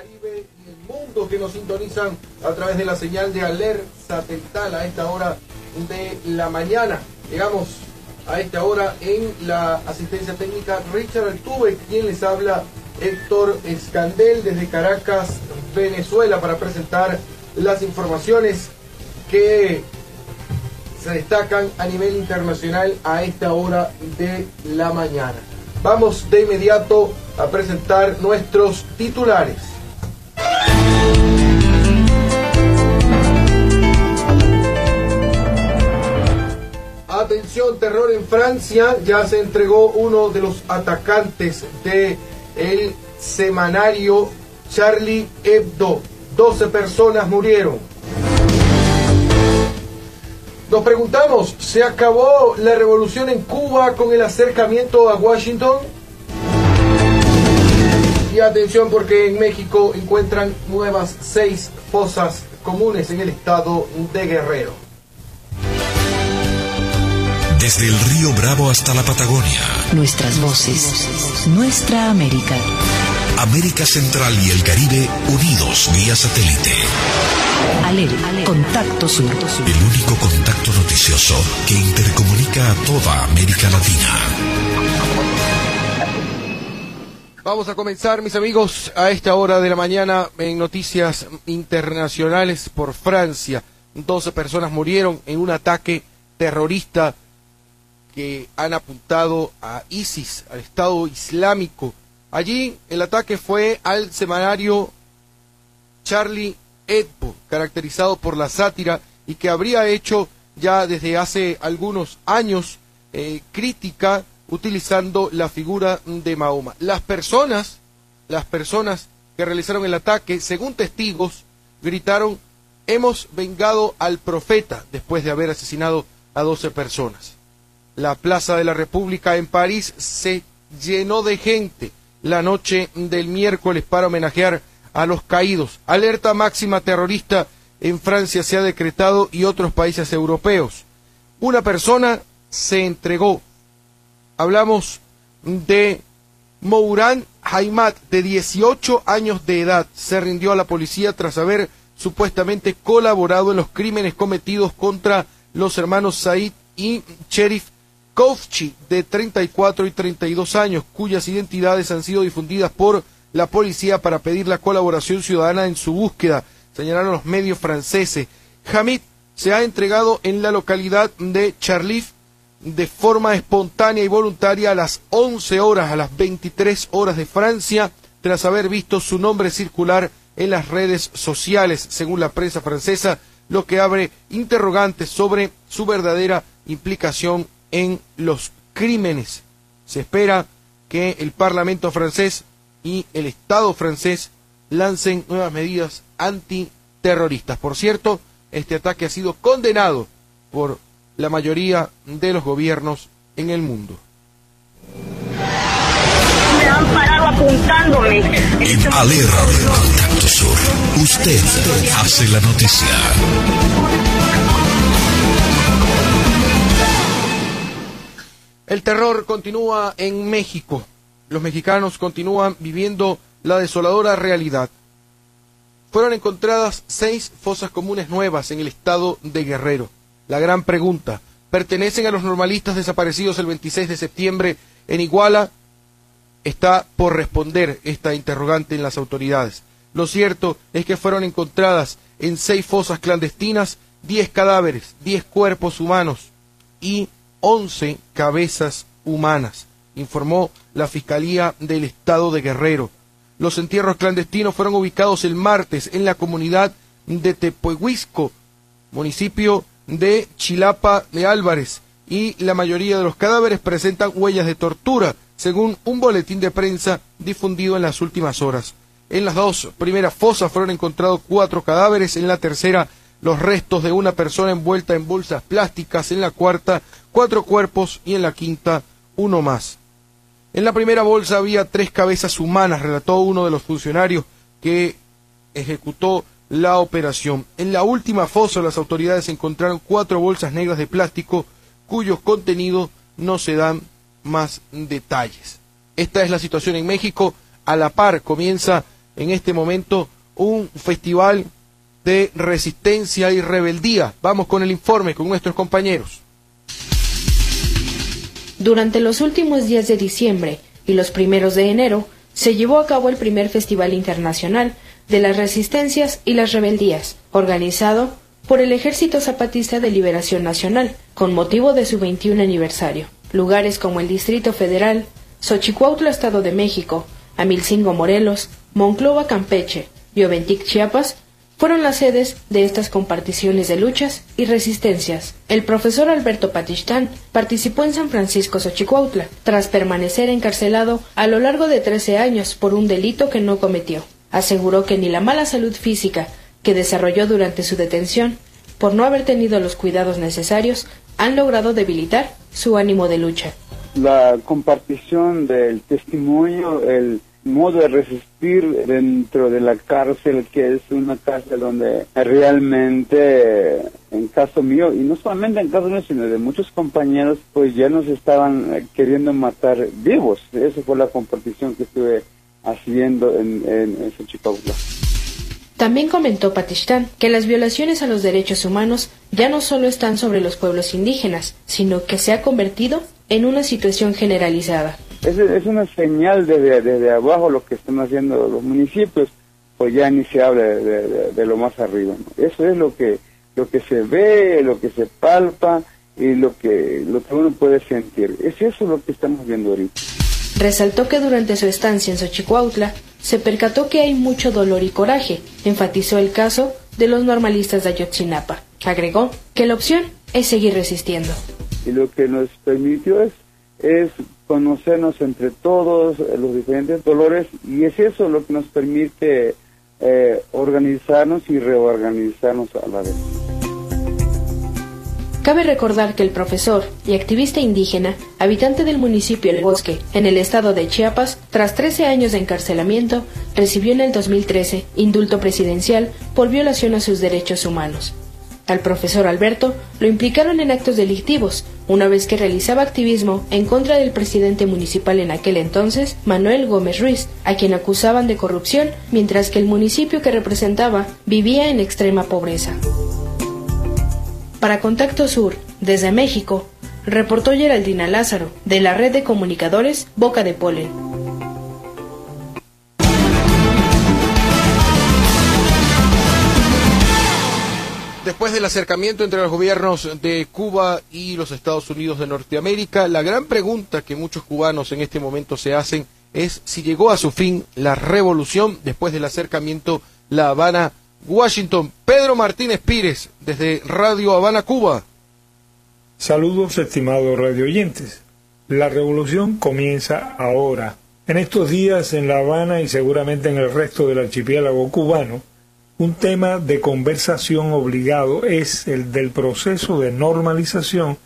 Caribe y el mundo que nos sintonizan a través de la señal de Aler satelital a esta hora de la mañana. Llegamos a esta hora en la asistencia técnica Richard Altuve, quien les habla Héctor Escandel desde Caracas, Venezuela, para presentar las informaciones que se destacan a nivel internacional a esta hora de la mañana. Vamos de inmediato a presentar nuestros titulares. Terror en Francia. Ya se entregó uno de los atacantes de el semanario Charlie Hebdo. 12 personas murieron. Nos preguntamos, ¿se acabó la revolución en Cuba con el acercamiento a Washington? Y atención porque en México encuentran nuevas seis fosas comunes en el estado de Guerrero. Desde el río Bravo hasta la Patagonia, Nuestras voces. Nuestra América. América Central y el Caribe unidos vía satélite. Aler, Contacto Sur. El único contacto noticioso que intercomunica a toda América Latina. Vamos a comenzar, mis amigos, a esta hora de la mañana en noticias internacionales por Francia. 12 personas murieron en un ataque terrorista que han apuntado a ISIS, al Estado Islámico. Allí el ataque fue al semanario Charlie Hebdo, caracterizado por la sátira y que habría hecho ya desde hace algunos años eh, crítica utilizando la figura de Mahoma. Las personas, las personas que realizaron el ataque, según testigos, gritaron hemos vengado al profeta después de haber asesinado a 12 personas. La Plaza de la República en París se llenó de gente la noche del miércoles para homenajear a los caídos. Alerta máxima terrorista en Francia se ha decretado y otros países europeos. Una persona se entregó. Hablamos de Mouran Haimat, de 18 años de edad. Se rindió a la policía tras haber supuestamente colaborado en los crímenes cometidos contra los hermanos Said y Sheriff De 34 y 32 años, cuyas identidades han sido difundidas por la policía para pedir la colaboración ciudadana en su búsqueda, señalaron los medios franceses. Hamid se ha entregado en la localidad de Charlif de forma espontánea y voluntaria a las 11 horas, a las 23 horas de Francia, tras haber visto su nombre circular en las redes sociales, según la prensa francesa, lo que abre interrogantes sobre su verdadera implicación en los crímenes. Se espera que el Parlamento francés y el Estado francés lancen nuevas medidas antiterroristas. Por cierto, este ataque ha sido condenado por la mayoría de los gobiernos en el mundo. Me han parado apuntándome. En Aler Contacto Sur, usted hace la noticia. El terror continúa en México. Los mexicanos continúan viviendo la desoladora realidad. Fueron encontradas seis fosas comunes nuevas en el estado de Guerrero. La gran pregunta, ¿pertenecen a los normalistas desaparecidos el 26 de septiembre en Iguala? Está por responder esta interrogante en las autoridades. Lo cierto es que fueron encontradas en seis fosas clandestinas diez cadáveres, diez cuerpos humanos y once cabezas humanas, informó la Fiscalía del Estado de Guerrero. Los entierros clandestinos fueron ubicados el martes en la comunidad de Tepehuisco, municipio de Chilapa de Álvarez, y la mayoría de los cadáveres presentan huellas de tortura, según un boletín de prensa difundido en las últimas horas. En las dos primeras fosas fueron encontrados cuatro cadáveres, en la tercera los restos de una persona envuelta en bolsas plásticas, en la cuarta cuatro cuerpos y en la quinta uno más. En la primera bolsa había tres cabezas humanas, relató uno de los funcionarios que ejecutó la operación. En la última fosa las autoridades encontraron cuatro bolsas negras de plástico cuyos contenidos no se dan más detalles. Esta es la situación en México. A la par comienza en este momento un festival de resistencia y rebeldía. Vamos con el informe con nuestros compañeros. Durante los últimos días de diciembre y los primeros de enero se llevó a cabo el primer Festival Internacional de las Resistencias y las Rebeldías, organizado por el Ejército Zapatista de Liberación Nacional, con motivo de su 21 aniversario. Lugares como el Distrito Federal, Xochicuautla, Estado de México, Amilcingo, Morelos, Monclova, Campeche y Chiapas, fueron las sedes de estas comparticiones de luchas y resistencias. El profesor Alberto Patistán participó en San Francisco Xochicuautla, tras permanecer encarcelado a lo largo de 13 años por un delito que no cometió. Aseguró que ni la mala salud física que desarrolló durante su detención, por no haber tenido los cuidados necesarios, han logrado debilitar su ánimo de lucha. La compartición del testimonio, el modo de resistir dentro de la cárcel, que es una cárcel donde realmente, en caso mío, y no solamente en caso mío, sino de muchos compañeros, pues ya nos estaban queriendo matar vivos. Esa fue la compartición que estuve haciendo en, en, en También comentó Patistán que las violaciones a los derechos humanos ya no solo están sobre los pueblos indígenas, sino que se ha convertido en una situación generalizada. Es, es una señal desde, desde abajo lo que están haciendo los municipios, pues ya ni se habla de, de, lo más arriba. Eso es lo que, lo que se ve, lo que se palpa y lo que, lo que uno puede sentir. Es eso lo que estamos viendo ahorita. Resaltó que durante su estancia en Xochicuautla se percató que hay mucho dolor y coraje. Enfatizó el caso de los normalistas de Ayotzinapa. Agregó que la opción es seguir resistiendo. Y lo que nos permitió es, es conocernos entre todos, eh, los diferentes dolores, y es eso lo que nos permite eh, organizarnos y reorganizarnos a la vez. Cabe recordar que el profesor y activista indígena, habitante del municipio El Bosque, en el estado de Chiapas, tras 13 años de encarcelamiento, recibió en el 2013 indulto presidencial por violación a sus derechos humanos. Al profesor Alberto lo implicaron en actos delictivos, una vez que realizaba activismo en contra del presidente municipal en aquel entonces, Manuel Gómez Ruiz, a quien acusaban de corrupción, mientras que el municipio que representaba vivía en extrema pobreza. Para Contacto Sur, desde México, reportó Geraldina Lázaro, de la red de comunicadores Boca de Polen. Después del acercamiento entre los gobiernos de Cuba y los Estados Unidos de Norteamérica, la gran pregunta que muchos cubanos en este momento se hacen es si llegó a su fin la revolución después del acercamiento La Habana-Washington. Pedro Martínez Pires, desde Radio Habana, Cuba. Saludos, estimados radio oyentes. La revolución comienza ahora. En estos días en La Habana y seguramente en el resto del archipiélago cubano, un tema de conversación obligado es el del proceso de normalización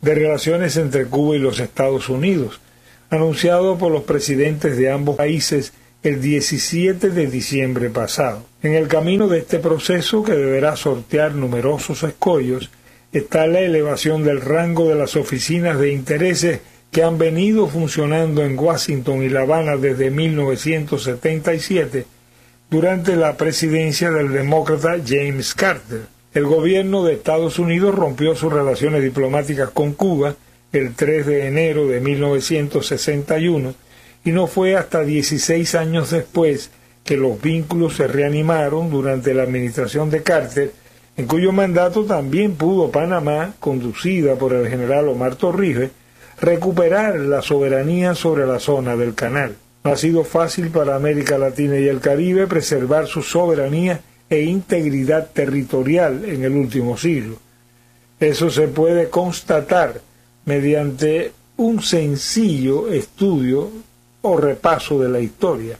de relaciones entre Cuba y los Estados Unidos, anunciado por los presidentes de ambos países el 17 de diciembre pasado. En el camino de este proceso, que deberá sortear numerosos escollos, está la elevación del rango de las oficinas de intereses que han venido funcionando en Washington y La Habana desde 1977 durante la presidencia del demócrata James Carter. El gobierno de Estados Unidos rompió sus relaciones diplomáticas con Cuba el 3 de enero de 1961 y no fue hasta 16 años después que los vínculos se reanimaron durante la administración de Carter, en cuyo mandato también pudo Panamá, conducida por el general Omar Torrijos, recuperar la soberanía sobre la zona del canal. No ha sido fácil para América Latina y el Caribe preservar su soberanía e integridad territorial en el último siglo. Eso se puede constatar mediante un sencillo estudio o repaso de la historia.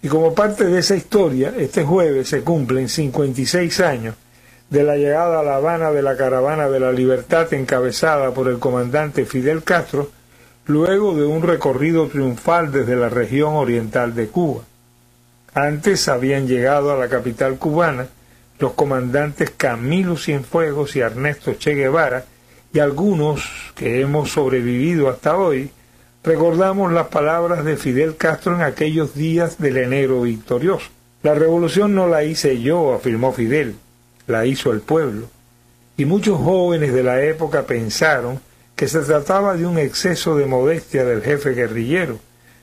Y como parte de esa historia, este jueves se cumplen 56 años de la llegada a La Habana de la Caravana de la Libertad encabezada por el comandante Fidel Castro, luego de un recorrido triunfal desde la región oriental de Cuba. Antes habían llegado a la capital cubana los comandantes Camilo Cienfuegos y Ernesto Che Guevara, y algunos que hemos sobrevivido hasta hoy, recordamos las palabras de Fidel Castro en aquellos días del enero victorioso. La revolución no la hice yo, afirmó Fidel, la hizo el pueblo. Y muchos jóvenes de la época pensaron que se trataba de un exceso de modestia del jefe guerrillero,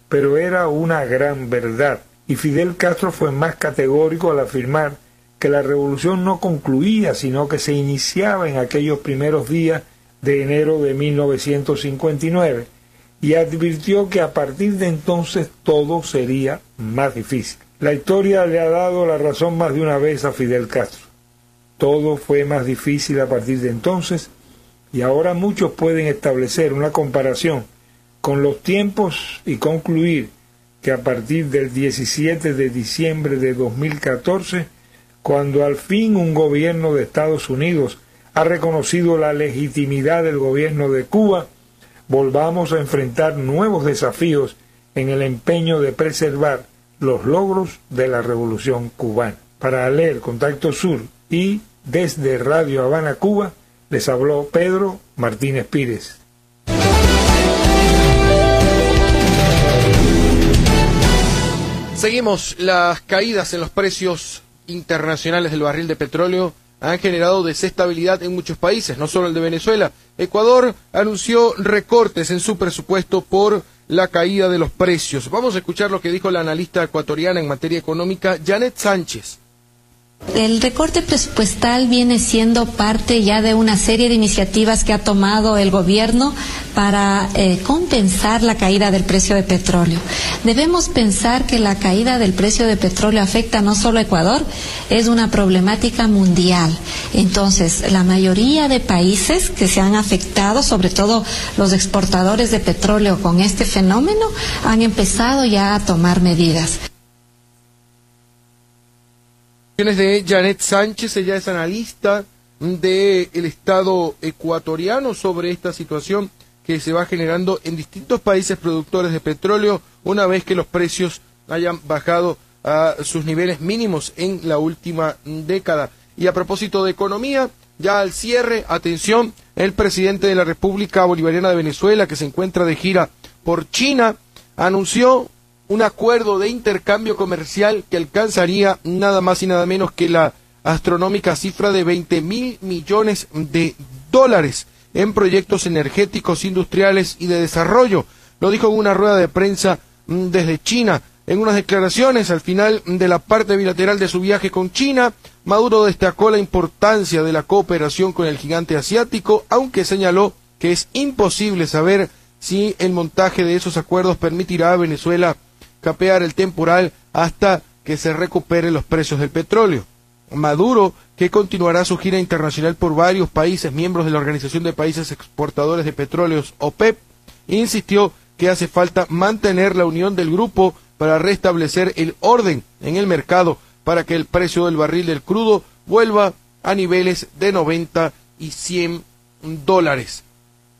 pero era una gran verdad, y Fidel Castro fue más categórico al afirmar que la revolución no concluía, sino que se iniciaba en aquellos primeros días de enero de 1959, y advirtió que a partir de entonces todo sería más difícil. La historia le ha dado la razón más de una vez a Fidel Castro. Todo fue más difícil a partir de entonces y ahora muchos pueden establecer una comparación con los tiempos y concluir que a partir del 17 de diciembre de 2014, cuando al fin un gobierno de Estados Unidos ha reconocido la legitimidad del gobierno de Cuba, volvamos a enfrentar nuevos desafíos en el empeño de preservar los logros de la revolución cubana. Para leer Contacto Sur y desde Radio Habana, Cuba, les habló Pedro Martínez Pírez. Seguimos las caídas en los precios internacionales del barril de petróleo han generado desestabilidad en muchos países, no solo el de Venezuela. Ecuador anunció recortes en su presupuesto por la caída de los precios. Vamos a escuchar lo que dijo la analista ecuatoriana en materia económica, Janet Sánchez. El recorte presupuestal viene siendo parte ya de una serie de iniciativas que ha tomado el gobierno para eh, compensar la caída del precio de petróleo. Debemos pensar que la caída del precio de petróleo afecta no solo a Ecuador, es una problemática mundial. Entonces, la mayoría de países que se han afectado, sobre todo los exportadores de petróleo con este fenómeno, han empezado ya a tomar medidas de Janet Sánchez, ella es analista del Estado ecuatoriano sobre esta situación que se va generando en distintos países productores de petróleo una vez que los precios hayan bajado a sus niveles mínimos en la última década. Y a propósito de economía, ya al cierre, atención, el presidente de la República Bolivariana de Venezuela, que se encuentra de gira por China, anunció un acuerdo de intercambio comercial que alcanzaría nada más y nada menos que la astronómica cifra de 20 mil millones de dólares en proyectos energéticos, industriales y de desarrollo. Lo dijo en una rueda de prensa mm, desde China. En unas declaraciones al final de la parte bilateral de su viaje con China, Maduro destacó la importancia de la cooperación con el gigante asiático, aunque señaló que es imposible saber si el montaje de esos acuerdos permitirá a Venezuela capear el temporal hasta que se recuperen los precios del petróleo. Maduro, que continuará su gira internacional por varios países miembros de la Organización de Países Exportadores de Petróleos, OPEP, insistió que hace falta mantener la unión del grupo para restablecer el orden en el mercado para que el precio del barril del crudo vuelva a niveles de 90 y 100 dólares.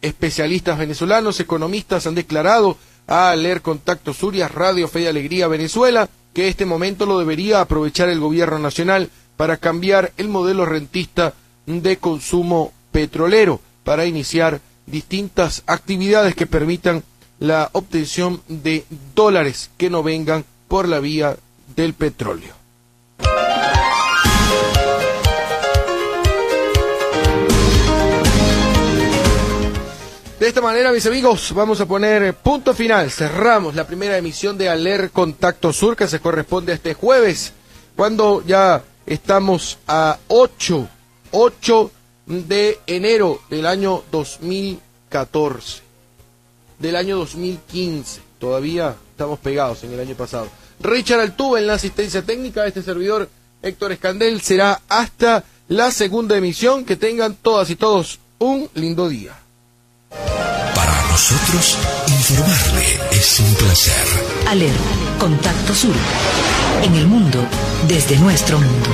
Especialistas venezolanos, economistas han declarado a leer Contacto Suria, Radio Fe y Alegría Venezuela, que este momento lo debería aprovechar el gobierno nacional para cambiar el modelo rentista de consumo petrolero, para iniciar distintas actividades que permitan la obtención de dólares que no vengan por la vía del petróleo. De esta manera, mis amigos, vamos a poner punto final. Cerramos la primera emisión de Aler Contacto Sur que se corresponde a este jueves, cuando ya estamos a 8, 8 de enero del año 2014, del año 2015. Todavía estamos pegados en el año pasado. Richard Altuve en la asistencia técnica, este servidor Héctor Escandel será hasta la segunda emisión. Que tengan todas y todos un lindo día. Nosotros, informarle es un placer. ALER, Contacto Sur. En el mundo, desde nuestro mundo.